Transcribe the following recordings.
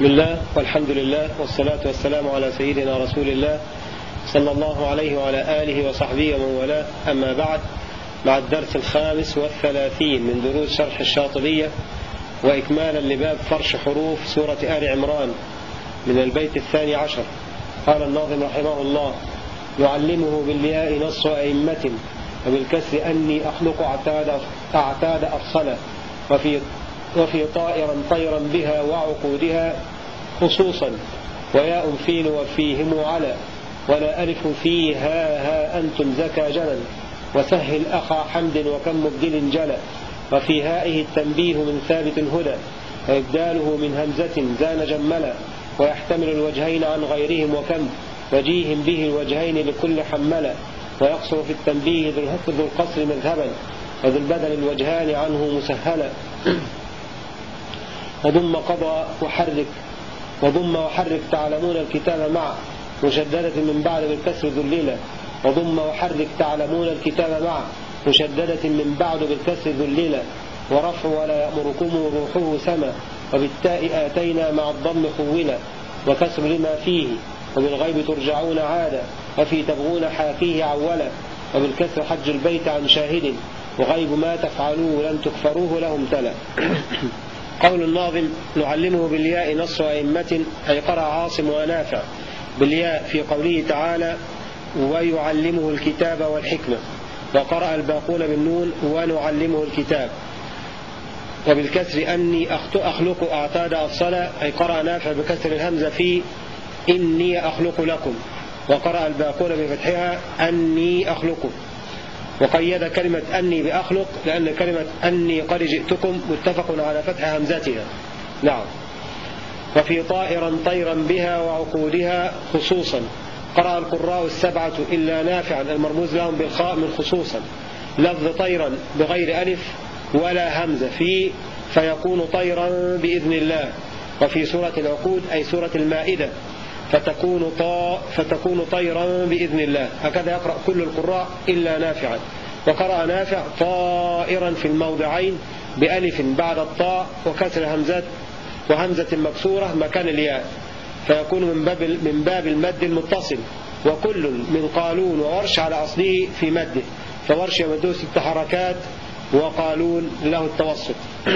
بسم الله والحمد لله والصلاة والسلام على سيدنا رسول الله صلى الله عليه وعلى آله وصحبه ومن والاه. أما بعد مع الدرس الخامس والثلاثين من دروس شرح الشاطبية وإكمالا لباب فرش حروف سورة آل عمران من البيت الثاني عشر. قال الناظم رحمه الله يعلمه بالياء نص أئمة وبالكسر أني أخلق أعتاد, أفصلا وفي وفي طائرا طيرا بها وعقودها خصوصا وياء فين وفيهم على ولا ألف فيها ها أنتم زكى جلا. وسهل أخا حمد وكم مبدل جلا. وفي هائه التنبيه من ثابت هدى وإبداله من همزة زان جملا. ويحتمل الوجهين عن غيرهم وكم وجيهم به الوجهين لكل حملا. ويقصر في التنبيه ذو القصر مذهبا وذو البدل الوجهان عنه مسهلا. وضم قضى وحرك وضم وحرك تعلمون الكتاب مع مشددة من بعد بالكسر ذليلة. وضم وحرك تعلمون الكتاب مع مشددة من بعد بالكسر ذليلة. ورفع ولا يأمركم روحه سما. وبالتاء آتينا مع الضم خولا. وكسر لما فيه وبالغيب ترجعون عادا. وفي تبغون حاكيه عولا. وبالكسر حج البيت عن شاهد. وغيب ما تفعلوه لن تكفروه لهم تلا. قول الناظم نعلمه بالياء نص أئمة أي قرأ عاصم ونافع بالياء في قوله تعالى ويعلمه الكتاب والحكمة وقرأ الباقون بالنون ونعلمه الكتاب وبالكسر أني أخلق أعتاد الصلاة أي قرأ نافع بكسر الهمزة في إني أخلق لكم وقرأ الباقون بفتحها أني أخلق وقيد كلمة أني بأخلق لأن كلمة أني قد جئتكم متفق على فتح همزتها. نعم. وفي طائرا طيرا بها وعقودها خصوصا. قرأ القراء السبعة إلا نافعا المرموز لهم بالخاء من خصوصا. لفظ طيرا بغير ألف ولا همزة في فيكون طيرا بإذن الله. وفي سورة العقود أي سورة المائدة. فتكون, طا فتكون طيرا بإذن الله. هكذا يقرأ كل القراء إلا نافعا. وقرأ نافع طائرا في الموضعين بألف بعد الطاء وكسر همزات وهمزة مكسورة مكان الياء. فيكون من باب من باب المد المتصل. وكل من قالون وورش على أصله في مده فورش يمده ست حركات وقالون له التوسط.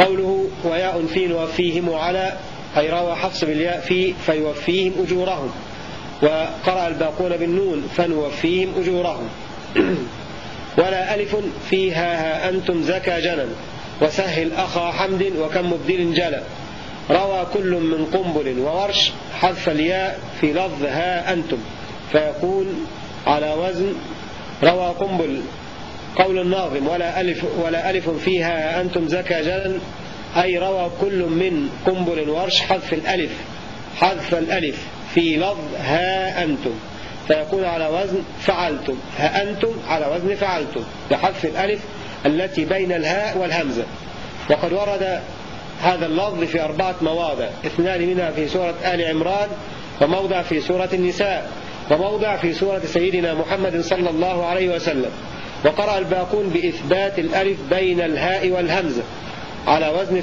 قوله وياء في نوفيهم على أي روى حفص بالياء في فيوفيهم أجورهم وقرأ الباقون بالنون فنوفيهم أجورهم. ولا ألف فيها ها أنتم زكى جنا وسهل أخا حمد وكم مبدل جلا روى كل من قنبل وورش حذف الياء في لفظ ها أنتم. فيقول على وزن روى قنبل قول الناظم ولا ألف, ولا ألف فيها أنتم زكى جلا أي روى كل من قنبل ورش حذف الألف حذف الألف في لفظ ها أنتم. فيكون على وزن فعلتم ها أنتم على وزن فعلتم بحذف الألف التي بين الهاء والهمزة. وقد ورد هذا اللفظ في أربعة مواضع اثنان منها في سورة آل عمران وموضع في سورة النساء وموضع في سورة سيدنا محمد صلى الله عليه وسلم. وقرأ الباقون بإثبات الألف بين الهاء والهمزة. على وزن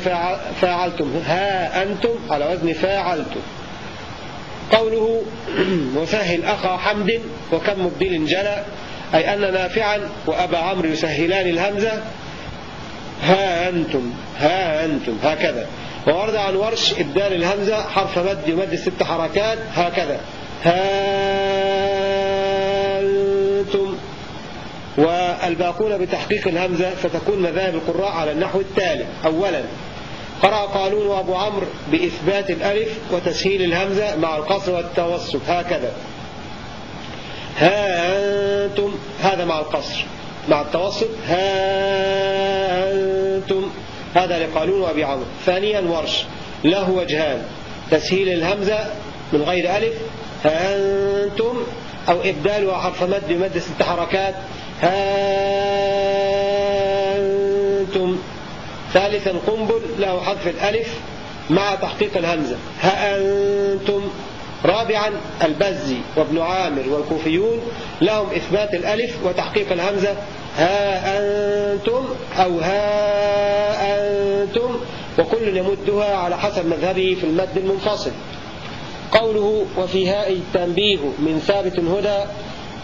فاعلتم. ها أنتم على وزن فاعلتم. قوله وسهل أخا حمد وكم مبدل جلى أي أن نافعا وأبا عمرو يسهلان الهمزة. ها أنتم ها أنتم هكذا. وورد عن ورش إبدال الهمزة حرف مد يمد ست حركات هكذا. ها أنتم. والباقون بتحقيق الهمزة فتكون مذاهب القراء على النحو التالي. أولا قرأ قالون وأبو عمرو بإثبات الألف وتسهيل الهمزة مع القصر والتوسط. هكذا. ها أنتم هذا مع القصر. مع التوسط ها أنتم. هذا لقالون وأبي عمرو. ثانيا ورش. له وجهان. تسهيل الهمزة من غير ألف. ها أنتم. أو إبدال حرف مد بمد ست حركات هانتم ثالثا قنبل له حذف الألف مع تحقيق الهمزة. هأنتم رابعا البزي وابن عامر والكوفيون لهم إثبات الألف وتحقيق الهمزة. ها أنتم أو ها أنتم وكل يمدها على حسب مذهبه في المد المنفصل. قوله وفي هاء التنبيه من ثابت هدى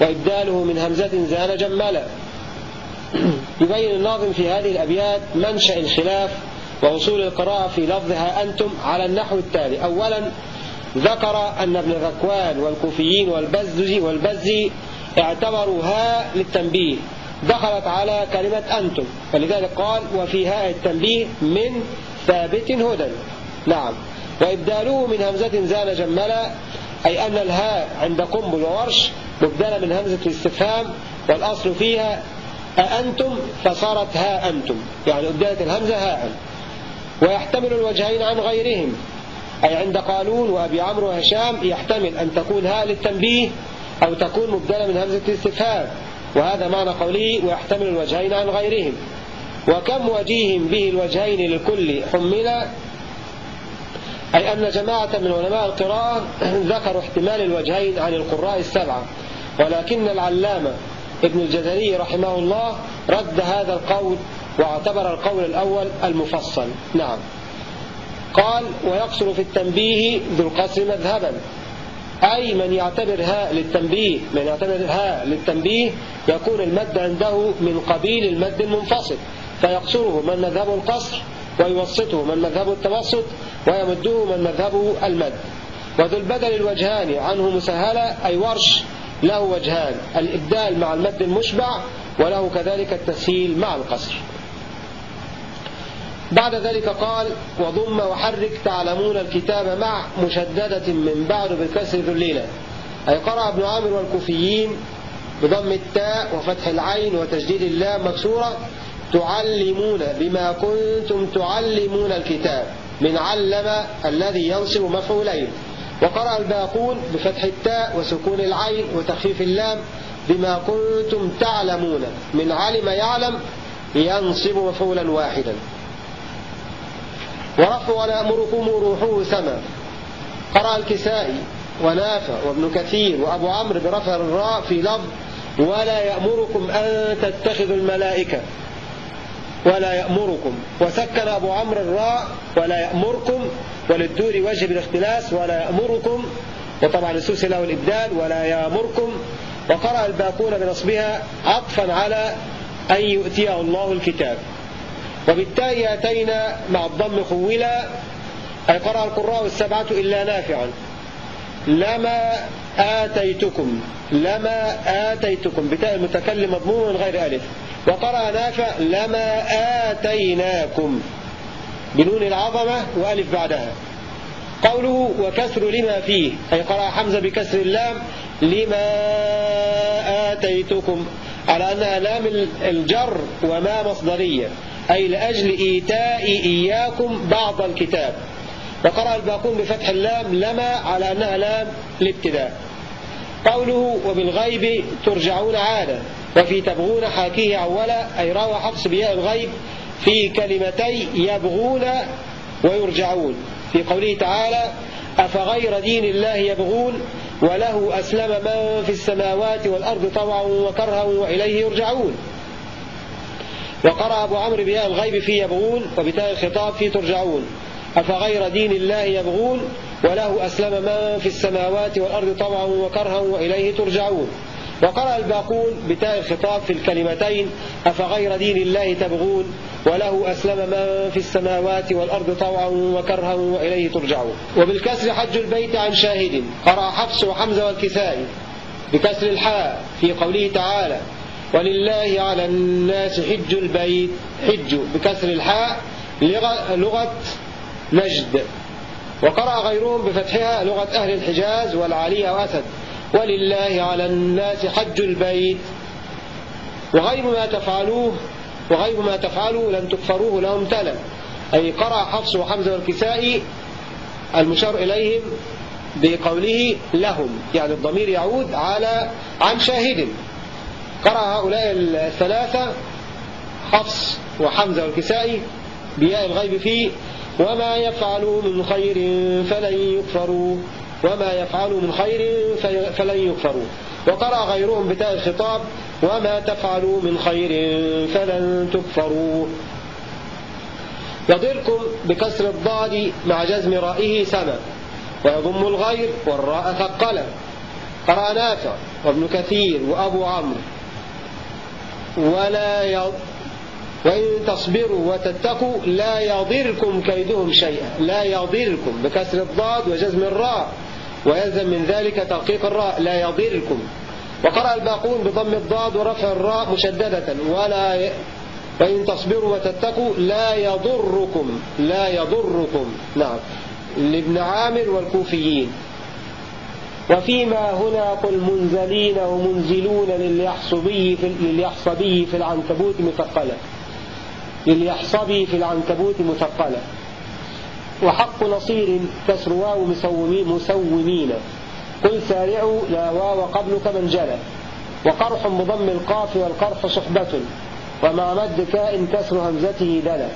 وإبداله من همزة زال جملا يبين الناظم في هذه الأبيات منشأ الخلاف ووصول القراءة في لفظها أنتم على النحو التالي. أولا ذكر أن ابن ذكوان والكوفيين والبزي والبزي اعتبروا هاء للتنبيه. دخلت على كلمة أنتم فلذلك قال وفي هاء التنبيه من ثابت هدى. نعم. وإبداله من همزة زال جملا أي أن الهاء عند قنبل وورش مبدلة من همزة الاستفهام والأصل فيها أأنتم فصارت ها أنتم. يعني أبدلت الهمزة هاء. ويحتمل الوجهين عن غيرهم أي عند قالون وأبي عمرو وهشام يحتمل أن تكون هاء للتنبيه أو تكون مبدلة من همزة الاستفهام. وهذا معنى قوله ويحتمل الوجهين عن غيرهم. وكم وجيه به الوجهين للكل حمل؟ أي أن جماعة من علماء القراءة ذكروا احتمال الوجهين عن القراء السبعة ولكن العلامة ابن الجزري رحمه الله رد هذا القول واعتبر القول الأول المفصل. نعم. قال ويقصر في التنبيه ذو القصر مذهبا. أي من يعتبر هاء للتنبيه من يعتبر هاء للتنبيه يكون المد عنده من قبيل المد المنفصل فيقصره من مذهبه القصر ويوسطه من مذهبه التوسط ويمده من مذهبه المد. وذو البدل الوجهان عنه مسهلة أي ورش له وجهان. الإبدال مع المد المشبع وله كذلك التسهيل مع القصر. بعد ذلك قال وضم وحرك تعلمون الكتاب مع مشددة من بعد بالكسر ذليلة أي قرأ ابن عامر والكوفيين بضم التاء وفتح العين وتجديد اللام مكسورة تعلمون بما كنتم تعلمون الكتاب من علم الذي ينصب مفعولين. وقرأ الباقون بفتح التاء وسكون العين وتخفيف اللام بما كنتم تعلمون. من علم يعلم ينصب مفعولا واحدا. ورفع ولا أمركم روحه سما. قرأ الكسائي ونافع وابن كثير وأبو عمرو برفع الراء في لفظ ولا يأمركم أن تتخذوا الملائكة ولا يأمركم. وسكن أبو عمرو الراء ولا يأمركم. وللدور وجه بالاختلاس ولا يأمركم. وطبعا السوسي له الإبدال ولا يأمركم. وقرأ الباقون بنصبها عطفا على أن يؤتيه الله الكتاب. وبالتالي أتينا مع الضم خولا أي قرأ القراء السبعة إلا نافعا. لما آتيتكم لما آتيتكم. بتاء المتكلم مضمون غير ألف. وقرأ نافع لما آتيناكم بنون العظمة وألف بعدها. قوله وكسر لما فيه أي قرأ حمزة بكسر اللام لما آتيتكم على أنها لام الجر وما مصدرية أي لأجل إيتاء إياكم بعض الكتاب. وقرأ الباقون بفتح اللام لما على أنها لام الابتداء قوله وبالغيب ترجعون عادة. وفي تبغون حاكيه أولا أي روى حفص بياء الغيب في كلمتي يبغون ويرجعون. في قوله تعالى أفغير دين الله يبغون وله أسلم من في السماوات والأرض طوعا وكرها وإليه يرجعون. وقرأ أبو عمرو بياء الغيب في يبغون وبتاء الخطاب في ترجعون. أفغير دين الله يبغون وله أسلم من في السماوات والأرض طوعا وكرها وإليه ترجعون. وقرأ الباقون بتاء الخطاب في الكلمتين أفغير دين الله تبغون؟ وله أسلم من في السماوات والأرض طوعا وكرها وإليه ترجعون. وبالكسر حج البيت عن شاهد. قرأ حفص وحمزة والكسائي بكسر الحاء في قوله تعالى ولله على الناس حج البيت حج بكسر الحاء لغة نجد. وقرأ غيرهم بفتحها لغة أهل الحجاز والعالية وأسد. ولله على الناس حج البيت. وغير ما تفعلوه وغير ما تفعلوا لن تكفروه لهم تلا أي قرأ حفص وحمزة والكسائي المشار إليهم بقوله لهم. يعني الضمير يعود على عن شاهد. قرأ هؤلاء الثلاثة حفص وحمزة والكسائي بياء الغيب فيه وما يفعلوا من خير فلن يكفروا. وما يفعلوا من خير فلن يكفروا وقرأ غيرهم بتاء الخطاب وما تفعلوا من خير فلن تكفروا يضركم بكسر الضاد مع جزم رائه سما ويضم الغير والراء ثقلا. قرأ نافع وابن كثير وأبو عمرو. ولا ي... وإن تصبروا وتتقوا لا يضركم كيدهم شيئا. لا يضركم بكسر الضاد وجزم الراء. ويلزم من ذلك ترقيق الراء لا يضركم وقرأ الباقون بضم الضاد ورفع الراء مشددة. ولا. وإن تصبروا وتتقوا لا يضركم. لا يضركم. نعم. لابن عامر والكوفيين. وفيما هنا قل منزلين ومنزلون لليحصبي في, لليحصبي في العنكبوت مثقلة. لليحصبي في العنكبوت مثقلة. وحق نصير كسر واو مسومين, قل سارعوا لا واو قبلك من جلى وقرح بضم القاف والقرح صحبة. ومع مد كاء كسر همزته دلا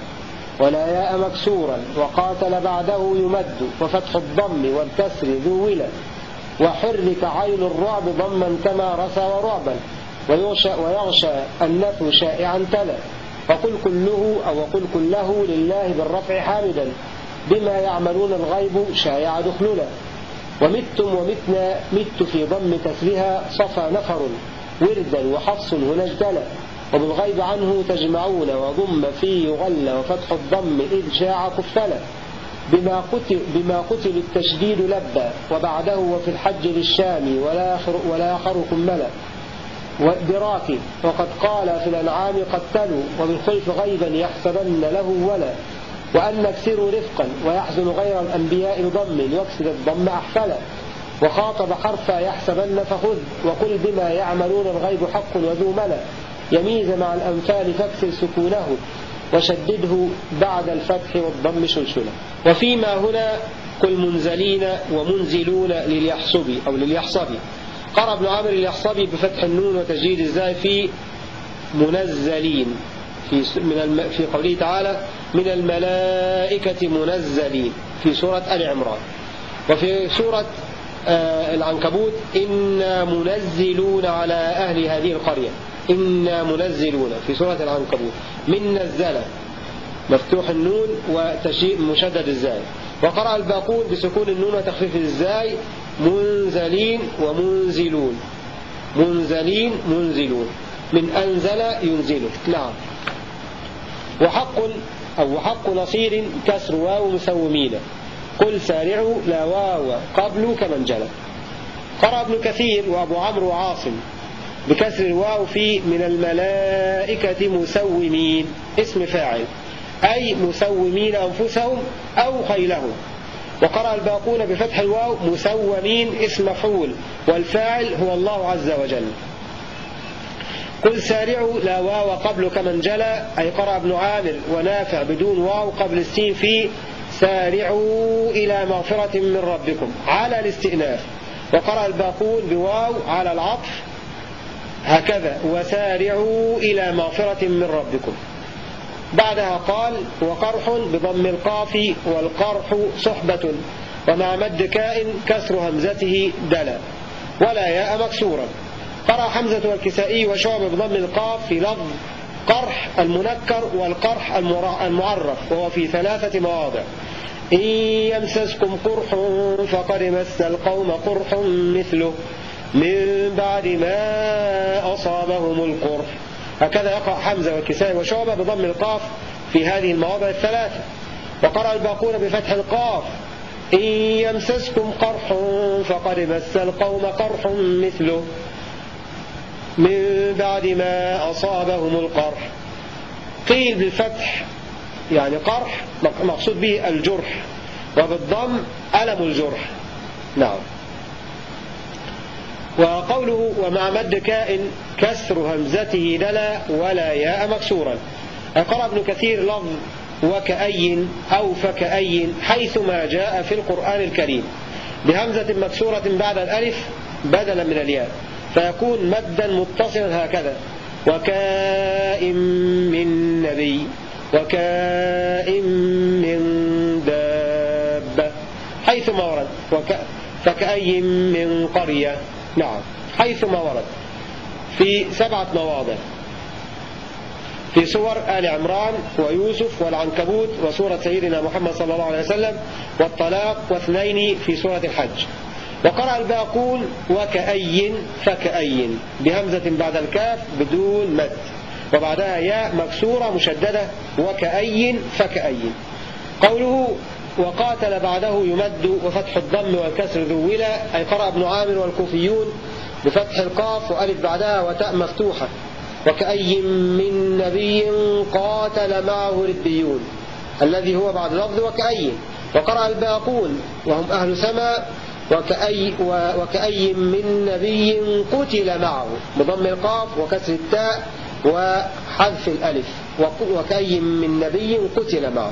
ولا ياء مكسورا. وقاتل بعده يمد. وفتح الضم والكسر ذو ولا. وحرك عين الرعب ضما كما رسى ورعبا. ويغشى, ويغشى النفي شائعا تلا. وقل كله أو وقل كله لله بالرفع حامدا. بما يعملون الغيب شائع دخللا ومتم ومتنا مت في ضم كسرها صفى نفر وردا وحفص اجتلى وبالغيب عنه تجمعون وضم في يغلى وفتح الضم إذ شاع كفلا بما قتل, بما قتل التشديد لبى وبعده وفي الحج للشام ولا آخر, ولا آخر كملا والدراك وقد قال في الأنعام قتلوا. وبالخلف غيبا يحسبن له ولا. وأن نكسر رفقا ويحزن غير الأنبياء بضم يكسر الضم أحفلا. وخاطب حرفا يحسبن فخذ وقل بما يعملون الغيب حق وذو ملأ. يميز مع الأنفال فاكسر سكونه وشدده بعد الفتح والضم شلشلة وفيما هنا قل منزلين ومنزلون لليحصبي أو لليحصبي قرأ ابن عامر اليحصبي بفتح النون وتجديد الزاي في منزلين. في من في قوله تعالى من الملائكة منزلين في سورة آل عمران. وفي سورة آه العنكبوت إنا منزلون على أهل هذه القرية. إنا منزلون في سورة العنكبوت. من نزل؟ مفتوح النون مشدد الزاي. وقرأ الباقون بسكون النون وتخفيف الزاي. منزلين ومنزلون. منزلين منزلون. من أنزل ينزله نعم. وحق أو وحق نصير كسر واو مسومين قل سارعوا لا واو قبل كمن جلى. قرأ ابن كثير وأبو عمرو وعاصم بكسر الواو في من الملائكة مسومين. اسم فاعل. أي مسومين أنفسهم أو خيلهم. وقرأ الباقون بفتح الواو مسومين اسم مفعول والفاعل هو الله عز وجل. قل سارعوا لا واو قبل كمن جلى أي قرأ ابن عامر ونافع بدون واو قبل السين في سارعوا إلى مغفرة من ربكم على الاستئناف. وقرأ الباقون بواو على العطف هكذا وسارعوا إلى مغفرة من ربكم. بعدها قال وقرح بضم القاف والقرح صحبة ومع مد كاء كسر همزته دلا ولا ياء مكسورا. قرأ حمزة والكسائي وشعب بضم القاف في لفظ قرح المنكر والقرح المعرف وهو في ثلاثة مواضع. إن يمسسكم قرح فقد مس القوم قرح مثله. من بعد ما أصابهم القرح. هكذا يقرأ حمزة والكسائي وشعبة بضم القاف في هذه المواضع الثلاثة. وقرأ الباقون بفتح القاف. إن يمسسكم قرح فقد مس القوم قرح مثله. من بعد ما أصابهم القرح. قيل بالفتح يعني قرح مقصود به الجرح وبالضم ألم الجرح. نعم. وقوله ومع مد كاء كسر همزته دلا ولا ياء مكسورا. قرأ ابن كثير لفظ وكأي أو فكأي حيثما جاء في القرآن الكريم. بهمزة مكسورة بعد الألف بدلا من الياء. فيكون مدا متصلا هكذا. وكائن من نبي وكائن من دابة. حيثما ورد وك... فكأي من قرية. نعم حيثما ورد. في سبعة مواضع. في سور آل عمران ويوسف والعنكبوت وسورة سيدنا محمد صلى الله عليه وسلم والطلاق واثنين في سورة الحج. وقرأ الباقون وكأي فكأي بهمزة بعد الكاف بدون مد. وبعدها ياء مكسورة مشددة وكأي فكأي قوله وقاتل بعده يمد وفتح الضم والكسر ذولا أي قرأ ابن عامر والكوفيون بفتح القاف وألف بعدها وتاء مفتوحة. وكأي من نبي قاتل معه ربيون. الذي هو بعد لفظ وكأي وقرأ الباقون وهم أهل سماء وكأي, وكأي من نبي قتل معه بضم القاف وكسر التاء وحذف الألف وكأي من نبي قتل معه.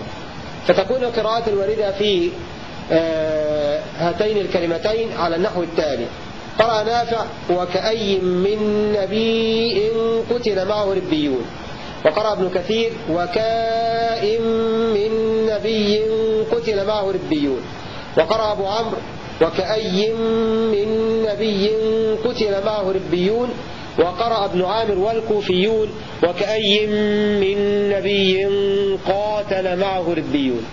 فتكون القراءات الواردة في آه، هاتين الكلمتين على النحو التالي. قرأ نافع وكأي من نبي قتل معه ربيون. وقرأ ابن كثير وكائن من نبي قتل معه ربيون. وقرأ أبو عمرو وكأي من نبي قتل معه ربيون وقرأ ابن عامر والكوفيون وكأي من نبي قاتل معه ربيون.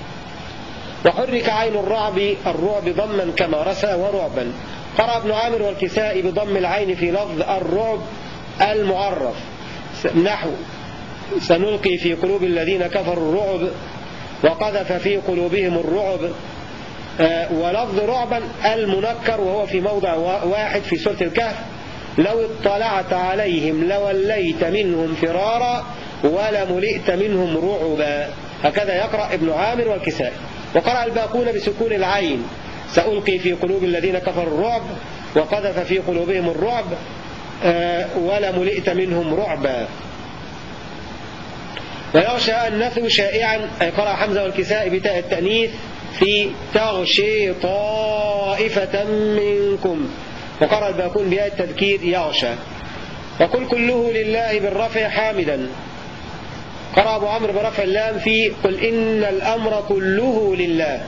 وحرك عين الرعب الرعب ضما كما رسى ورعبا. قرأ ابن عامر والكسائي بضم العين في لفظ الرعب المعرف. نحو سنلقي في قلوب الذين كفروا الرعب وقذف في قلوبهم الرعب ولفظ رعبا المنكر وهو في موضع واحد في سورة الكهف. لو اطلعت عليهم لوليت منهم فرارا ولملئت منهم رعبا. هكذا يقرأ ابن عامر والكسائي. وقرأ الباقون بسكون العين. سألقي في قلوب الذين كفروا الرعب وقذف في قلوبهم الرعب آه، ولملئت منهم رعبا. ويغشى النثو شائعا أي قرأ حمزة والكساء بتاء التأنيث في تغشي طائفة منكم. وقرأ الباقون بياء التذكير يغشى. وقل كله لله بالرفع حامدا. قرأ أبو عمرو برفع اللام في قل إن الأمر كله لله.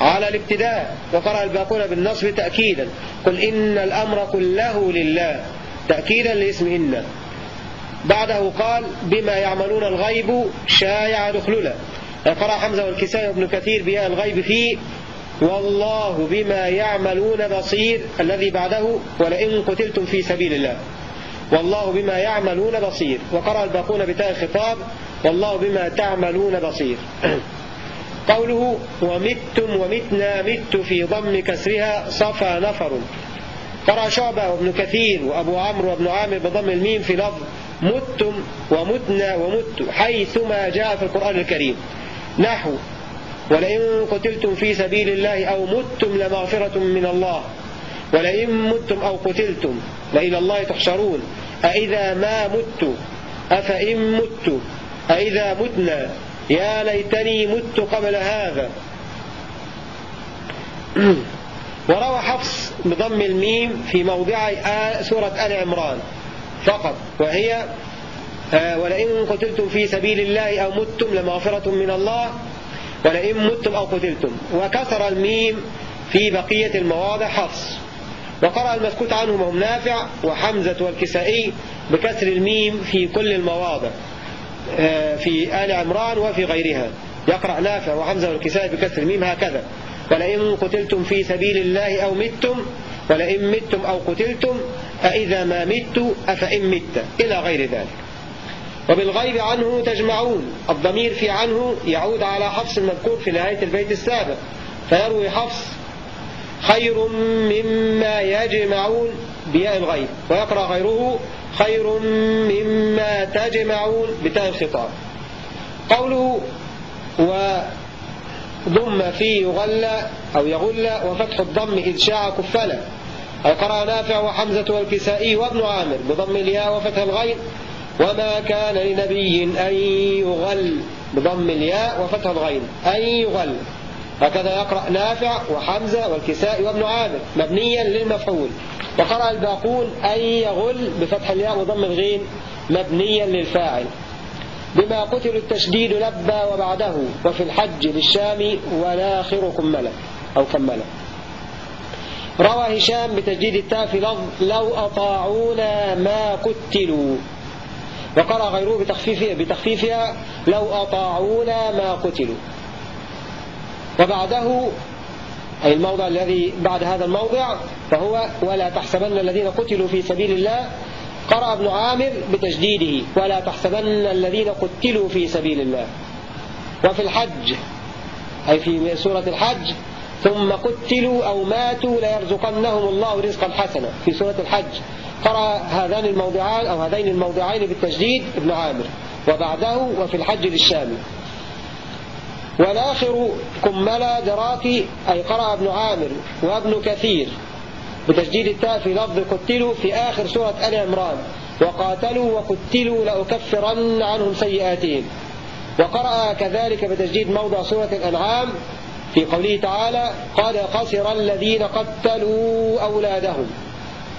على الابتداء وقرأ الباقون بالنصب تأكيدا. قل إن الأمر كله لله. تأكيدا لاسم إن. بعده قال بما يعملون الغيب شايع دخللا قرأ حمزة والكسائي وابن كثير بياء الغيب فيه. والله بما يعملون بصير. الذي بعده ولئن قتلتم في سبيل الله. والله بما يعملون بصير. وقرأ الباقون بتاء الخطاب. والله بما تعملون بصير. قوله ومتم ومتنا مت في ضم كسرها صفى نفر. قرأ شعبة وابن كثير وأبو عمرو وابن عامر بضم الميم في لفظ متم ومتنا ومت حيثما جاء في القرآن الكريم. نحو. ولئن قتلتم في سبيل الله أو متم لمغفرة من الله. ولئن متم أو قتلتم لإلى الله تحشرون. أإذا ما مت أفإن مت. أإذا متنا يا ليتني مت قبل هذا. وروى حفص بضم الميم في موضع سورة آل عمران فقط وهي ولئن قتلتم في سبيل الله أو متم لمغفرة من الله ولئن متم أو قتلتم. وكسر الميم في بقية المواضع حفص. وقرأ المسكوت عنهم هم نافع وحمزة والكسائي بكسر الميم في كل المواضع آه، في آل عمران وفي غيرها. يقرأ نافع وحمزة والكسائي بكسر الميم هكذا. ولئن قتلتم في سبيل الله أو متم ولئن متم أو قتلتم أإذا ما مت أفإن مت. إلى غير ذلك. وبالغيب عنه تجمعون. الضمير في عنه يعود على حفص المذكور في نهاية البيت السابق. فيروي حفص خير مما يجمعون بياء الغيب. ويقرأ غيره خير مما تجمعون بتاء الخطاب. قوله وضم في يغلى أو يغلى وفتح الضم إذ شاع كفلا أي قرأ نافع وحمزة والكسائي وابن عامر بضم الياء وفتح الغين وما كان لنبي أن يغل بضم الياء وفتح الغين. أن يغل. هكذا يقرأ نافع وحمزة والكسائي وابن عامر مبنيا للمفعول. وقرأ الباقون أن يغل بفتح الياء وضم الغين مبنيا للفاعل. بما قتل التشديد لبى وبعده وفي الحج للشام وناخر كملة أو كملة روى هشام بتجديد التاء في لفظ لو أطاعونا ما قتلوا. وقرأ غيره بتخفيفها, بتخفيفها لو أطاعونا ما قتلوا. وبعده أي الموضع الذي بعد هذا الموضع فهو ولا تحسبن الذين قتلوا في سبيل الله. قرأ ابن عامر بتجديده ولا تحسبن الذين قتلوا في سبيل الله. وفي الحج أي في سورة الحج ثم قتلوا أو ماتوا ليرزقنهم الله رزقا حسنا. في سورة الحج. قرأ هذان الموضعان أو هذين الموضعين بالتجديد ابن عامر. وبعده وفي الحج للشامي والآخر كملا دراكي أي قرأ ابن عامر وابن كثير. بتجديد التاء في لفظ قتلوا في آخر سورة آل عمران. وقاتلوا وقتلوا لأكفرن عنهم سيئاتهم. وقرأ كذلك بتجديد موضع سورة الأنعام في قوله تعالى قد خسر الذين قتلوا أولادهم.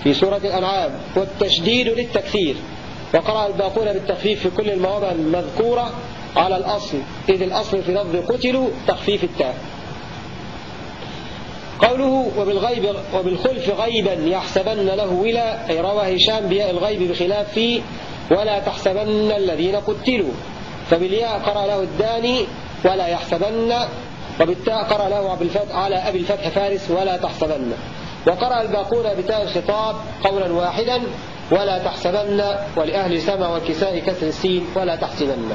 في سورة الأنعام والتشديد للتكثير وقرأ الباقون بالتخفيف في كل المواضع المذكورة على الأصل إذ الأصل في لفظ قتلوا تخفيف التاء. قوله وبالغيب وبالخلف غيبا يحسبن له ولا أي روى هشام بياء الغيب بخلاف فيه ولا تحسبن الذين قتلوا. فبالياء قرأ له الداني ولا يحسبن وبالتاء قرأ له على أبي الفتح فارس ولا تحسبن. وقرأ الباقون بتاء الخطاب قولا واحدا ولا تحسبن ولأهل سما والكساء كسر السين ولا تحسبن.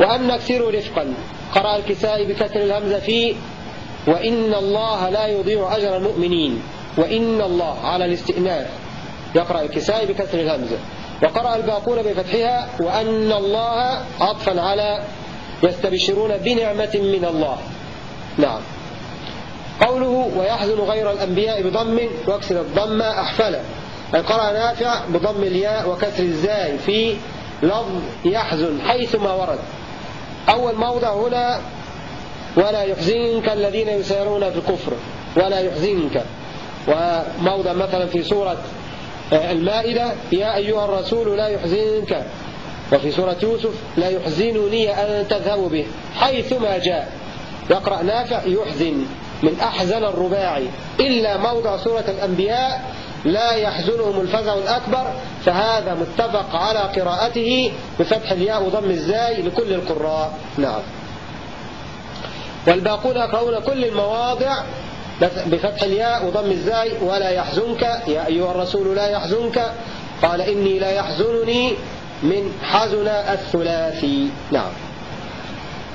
وأن نكسر رفقا. قرأ الكساء بكسر الهمزة في وإن الله لا يضيع أجر المؤمنين. وإن الله على الاستئناف. يقرأ الكساء بكسر الهمزة وقرأ الباقون بفتحها وأن الله عطفا على يستبشرون بنعمة من الله. نعم. قوله ويحزن غير الأنبياء بضم واكسر الضم أحفل أي قرأ نافع بضم الياء وكسر الزاي في لفظ يحزن حيثما ورد. أول موضع هنا ولا يحزنك الذين يسيرون في الكفر. ولا يحزنك. وموضع مثلا في سورة المائدة يا أيها الرسول لا يحزنك. وفي سورة يوسف لا يحزنني أن تذهبوا به حيثما جاء. يقرأ نافع يحزن من أحزن الرباعي. إلا موضع سورة الأنبياء لا يحزنهم الفزع الأكبر. فهذا متفق على قراءته بفتح الياء وضم الزاي لكل القراء. نعم. والباقون يقرؤون كل المواضع بفتح الياء وضم الزاي. ولا يحزنك يا أيها الرسول لا يحزنك. قال إني لا يحزنني من حزن الثلاثي نعم.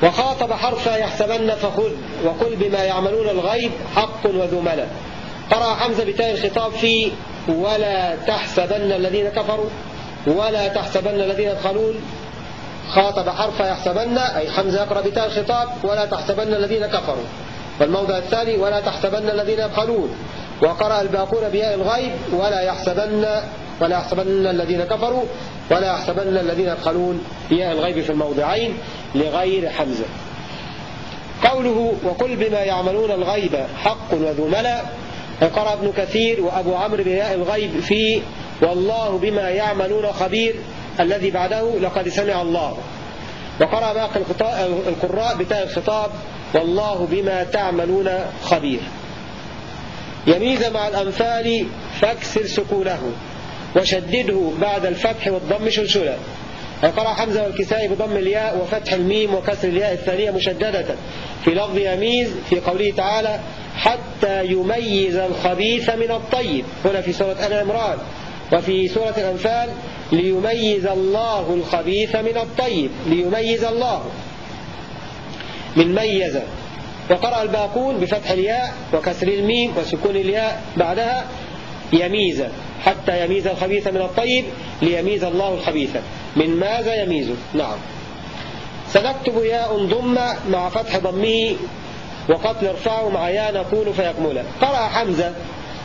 وخاطب حرفا يحسبن فخذ وقل بما يعملون الغيب حق وذو ملا قرأ حمزة بتاء الخطاب في ولا تحسبن الذين كفروا ولا تحسبن الذين يدخلون خاطب حرف يحسبن أي حمزة يقرأ بتاء الخطاب ولا تحسبن الذين كفروا. والموضع الثاني ولا تحسبن الذين يبخلون. وقرأ الباقون بياء الغيب ولا يحسبن ولا يحسبن الذين كفروا. ولا يحسبن الذين يبخلون بياء الغيب في الموضعين لغير حمزة. قوله وقل بما يعملون الغيب حق وذو ملا قرأ ابن كثير وأبو عمرو بياء الغيب في والله بما يعملون خبير الذي بعده لقد سمع الله. وقرأ باقي القراء بتاء الخطاب والله بما تعملون خبير. يميز مع الأنفال فاكسر سكونه. وشدده بعد الفتح والضم شلشلا. وقرأ حمزة والكسائي بضم الياء وفتح الميم وكسر الياء الثانية مشددة. في لفظ يميز في قوله تعالى حتى يميز الخبيث من الطيب. هنا في سورة آل عمران. وفي سورة الأنفال ليميز الله الخبيث من الطيب. ليميز الله. من ميز. وقرأ الباقون بفتح الياء وكسر الميم وسكون الياء بعدها يميز. حتى يميز الخبيث من الطيب ليميز الله الخبيث. من ماذا يميز؟ نعم. سنكتب ياء ضم مع فتح ضمه وقتل ارفعه مع يا نكون فيكمل. قرأ حمزة.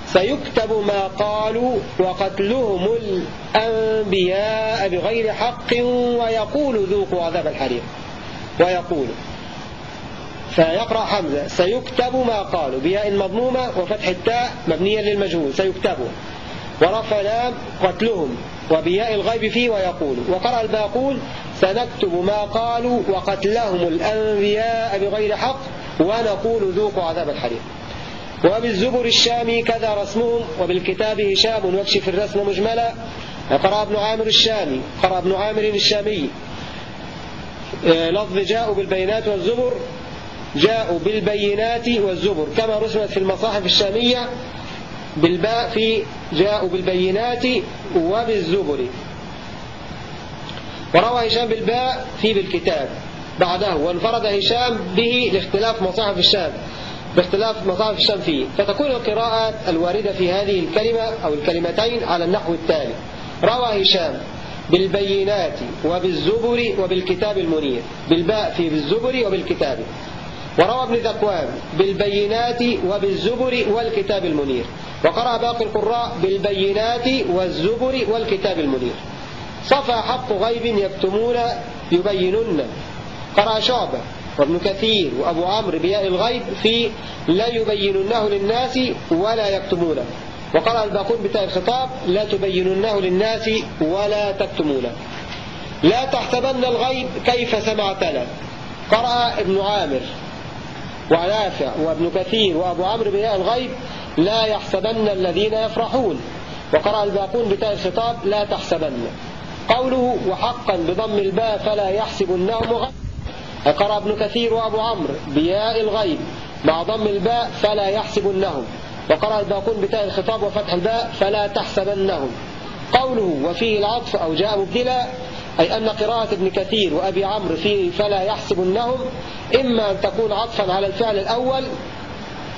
سيكتب ما قالوا وقتلهم الأنبياء بغير حق ويقول ذوقوا عذاب الحريق. ويقول. فيقرأ حمزة. سيكتب ما قالوا بياء مضمومة وفتح التاء مبنيا للمجهول. سيكتب ورفع لام قتلهم وبياء الغيب فيه ويقول. وقرأ الباقون سنكتب ما قالوا وقتلهم الأنبياء بغير حق ونقول ذوقوا عذاب الحريق. وبالزبر الشامي كذا رسمهم وبالكتاب هشام واكشف الرسم مجملا. قرأ ابن عامر الشامي قرأ ابن عامر الشامي. لفظ جاءوا بالبينات والزبر جاءوا بالبينات والزبر كما رسمت في المصاحف الشامية. بالباء في جاءوا بالبينات وبالزبر. وروى هشام بالباء في بالكتاب. بعده وانفرد هشام به لاختلاف مصاحف الشام. باختلاف مصاحف الشام فيه. فتكون القراءات الواردة في هذه الكلمة أو الكلمتين على النحو التالي. روى هشام بالبينات وبالزبر وبالكتاب المنير. بالباء في بالزبر وبالكتاب. وروى ابن ذكوان بالبينات وبالزبر والكتاب المنير. وقرأ باقي القراء بالبينات والزبر والكتاب المنير. صفى حق غيب يكتمون يبينن. قرأ شعبة وابن كثير وأبو عمرو بياء الغيب في لا يبيننه للناس ولا يكتمونه وقرأ الباقون بتاء الخطاب لا تبيننه للناس ولا تكتمونه لا تحسبن الغيب كيف سمعتنا. قرأ ابن عامر ونافع وابن كثير وأبو عمرو بياء الغيب لا يحسبن الذين يفرحون. وقرأ الباقون بتاء الخطاب لا تحسبن. قوله وحقا بضم الباء فلا يحسبنهم غيب قرأ ابن كثير وأبو عمرو بياء الغيب مع ضم الباء فلا يحسبنهم وقرأ الباقون بتاء الخطاب وفتح الباء فلا تحسبنهم. قوله وفيه العطف أو جاء مبدلا أي أن قراءة ابن كثير وأبي عمرو فيه فلا يحسبنهم إما أن تكون عطفا على الفعل الأول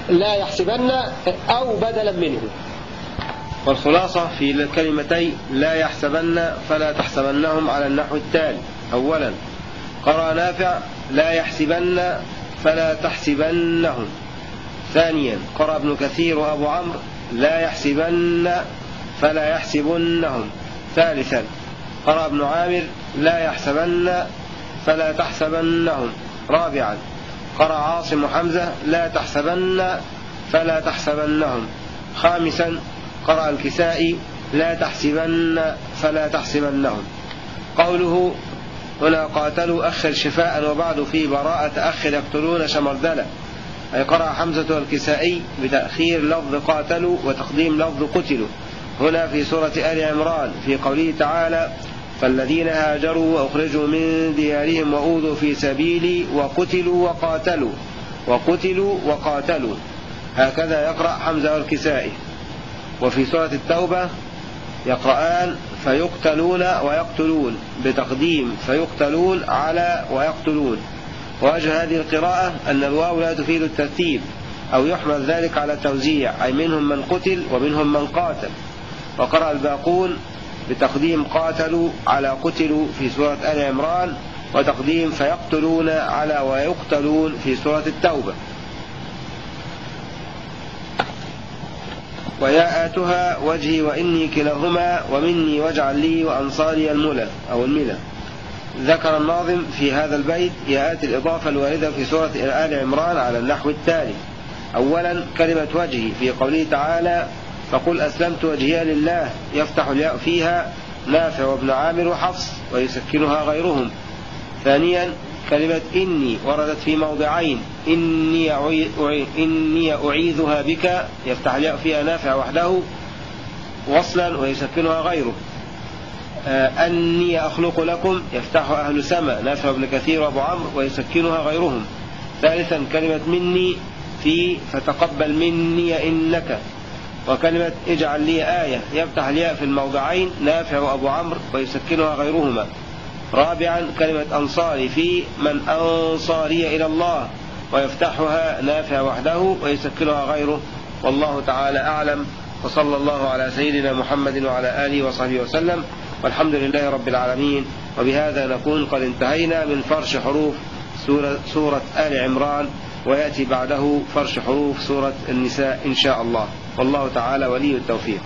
لا يحسبن أو بدلا منه. والخلاصة في الكلمتين لا يحسبن فلا تحسبنهم على النحو التالي. أولا قرأ نافع لا يحسبن فلا تحسبنهم. ثانيا قرأ ابن كثير وأبو عمرو لا يحسبن فلا يحسبنهم. ثالثا قرأ ابن عامر لا يحسبن فلا تحسبنهم. رابعا قرأ عاصم وحمزة لا تحسبن فلا تحسبنهم. خامسا قرأ الكسائي لا تحسبن فلا تحسبنهم. قوله هنا قاتلوا أخر شفاء وبعد في براءة أخر يقتلون شمردلة. أي قرأ حمزة والكسائي بتأخير لفظ قاتلوا وتقديم لفظ قتلوا. هنا في سورة آل عمران في قوله تعالى فالذين هاجروا وأخرجوا من ديارهم وأوذوا في سبيلي وقتلوا وقاتلوا وقتلوا وقاتلوا. هكذا يقرأ حمزة والكسائي وفي سورة التوبة يقرآن فيقتلون ويقتلون. بتقديم فيقتلون على ويقتلون. ووجه هذه القراءة أن الواو لا تفيد الترتيب أو يحمل ذلك على التوزيع أي منهم من قتل ومنهم من قاتل. وقرأ الباقون بتقديم قاتلوا على قتلوا في سورة آل عمران وتقديم فيقتلون على ويقتلون في سورة التوبة. وياءاتها وجهي وإني كلاهما ومني واجعل لي وأنصاري الملل أو الملل. ذكر الناظم في هذا البيت ياءات الإضافة الواردة في سورة آل عمران على النحو التالي. أولا كلمة وجهي في قوله تعالى فقل أسلمت وجهي لله يفتح الياء فيها نافع وابن عامر وحفص ويسكنها غيرهم. ثانيا كلمة إني وردت في موضعين. إني, إني أعيذها بك. يفتح الياء فيها نافع وحده وصلا ويسكنها غيره. آه، أني أخلق لكم يفتح أهل سما نافع بن كثير وأبو عمرو ويسكنها غيرهم. ثالثا كلمة مني في فتقبل مني إنك. وكلمة اجعل لي آية. يفتح الياء في الموضعين نافع وأبو عمرو ويسكنها غيرهما. رابعا كلمة أنصاري في من أنصاري إلى الله. ويفتحها نافع وحده ويسكنها غيره. والله تعالى أعلم. وصلى الله على سيدنا محمد وعلى آله وصحبه وسلم. والحمد لله رب العالمين. وبهذا نكون قد انتهينا من فرش حروف سورة, سورة آل عمران. ويأتي بعده فرش حروف سورة النساء إن شاء الله. والله تعالى ولي التوفيق.